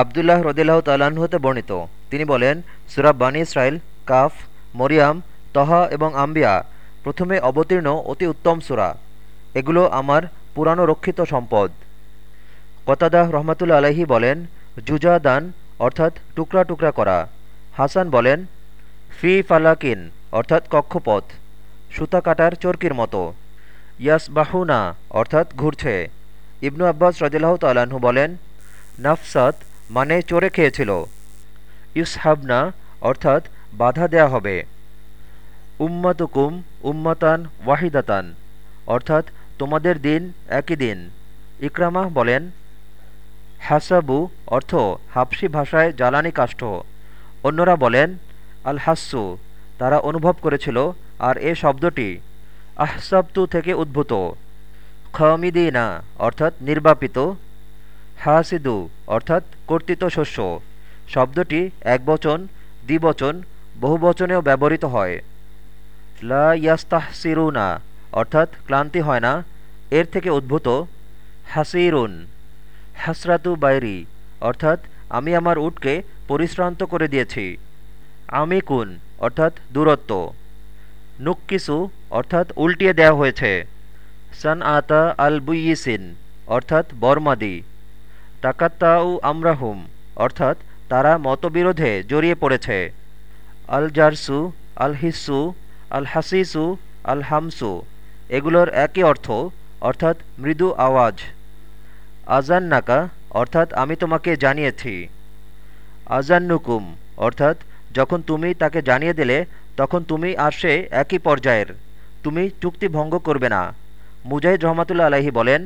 আবদুল্লাহ রদিল্লাহ তাল্লাহ্ন হতে বর্ণিত। তিনি বলেন সুরাব বানী ইসরাইল কাফ, মরিয়াম, তহা এবং আম্বিয়া প্রথমে অবতীর্ণ অতি উত্তম সুরা। এগুলো আমার পুরানো রক্ষিত সম্পদ। কতাদাহ রহমতুল্লা আলহি বলেন জুজা দান, অর্থাৎ টুকরা টুকরা করা। হাসান বলেন, ফি ফালাকিন, অর্থাৎ কক্ষপথ, সুতা কাটার চরকির মতো। ইয়াস বাহুনা অর্থাৎ ঘুরছে। ইবনু আব্বাস রদিল্লাহ তাল্লাহ্ন বলেন, নাফসাত মানে চড়ে খেয়েছিল। ইউসহাবনা অর্থাৎ বাধা দেয়া হবে। উম্মাতুকুম উম্মাতান ওয়াহিদাতান, অর্থাৎ তোমাদের দিন একই দিন। ইকরামাহ বলেন, হাসাবু অর্থ হাবসি ভাষায় জ্বালানি কাষ্ঠ। অন্যরা বলেন আল হাস্সু তারা অনুভব করেছিল, আর এ শব্দটি আহসাবতু থেকে উদ্ভূত। খমিদিনা অর্থাৎ নির্বাপিত। হাসিদু, অর্থাৎ কর্তৃত শস্য। শব্দটি একবচন, দ্বিবচন, বহুবচনেও ব্যবহৃত হয়। লা ইয়াস্তাহসিরুনা, অর্থাৎ ক্লান্তি হয় না, এর থেকে উদ্ভূত হাসিরুন। হাসরাতু বাইরি, অর্থাৎ আমি আমার উটকে পরিশ্রান্ত করে দিয়েছি। আমি কুন অর্থাৎ দূরত্ব। নুক্কিসু, অর্থাৎ উল্টিয়ে দেয়া হয়েছে। সান আতা আল বুইসিন অর্থাৎ বর্মাদি। তাকাত্তাউ আমরাহুম, অর্থাৎ তারা মতবিরোধে জড়িয়ে পড়েছে। আল জারসু আল হিসু আল হাসিসু আল হামসু এগুলোর একই অর্থ, অর্থাৎ মৃদু আওয়াজ। আজান নাকা অর্থাৎ আমি তোমাকে জানিয়েছি। আজান্নুকুম অর্থাৎ যখন তুমি তাকে জানিয়ে দিলে, তখন তুমি আর সে একই পর্যায়ের, তুমি চুক্তি ভঙ্গ করবে না। মুজাহিদ রহমতুল্লা আলাহি বলেন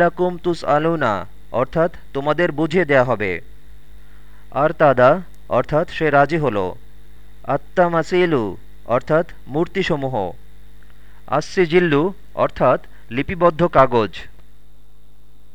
লাকুম তুস আলুনা অর্থাৎ তোমাদের বুঝিয়ে দেয়া হবে। আর তাদা অর্থাৎ সে রাজি হল। আত্মা মাসিলু অর্থাৎ মূর্তিসমূহ। আসসিজিল্লু, অর্থাৎ লিপিবদ্ধ কাগজ।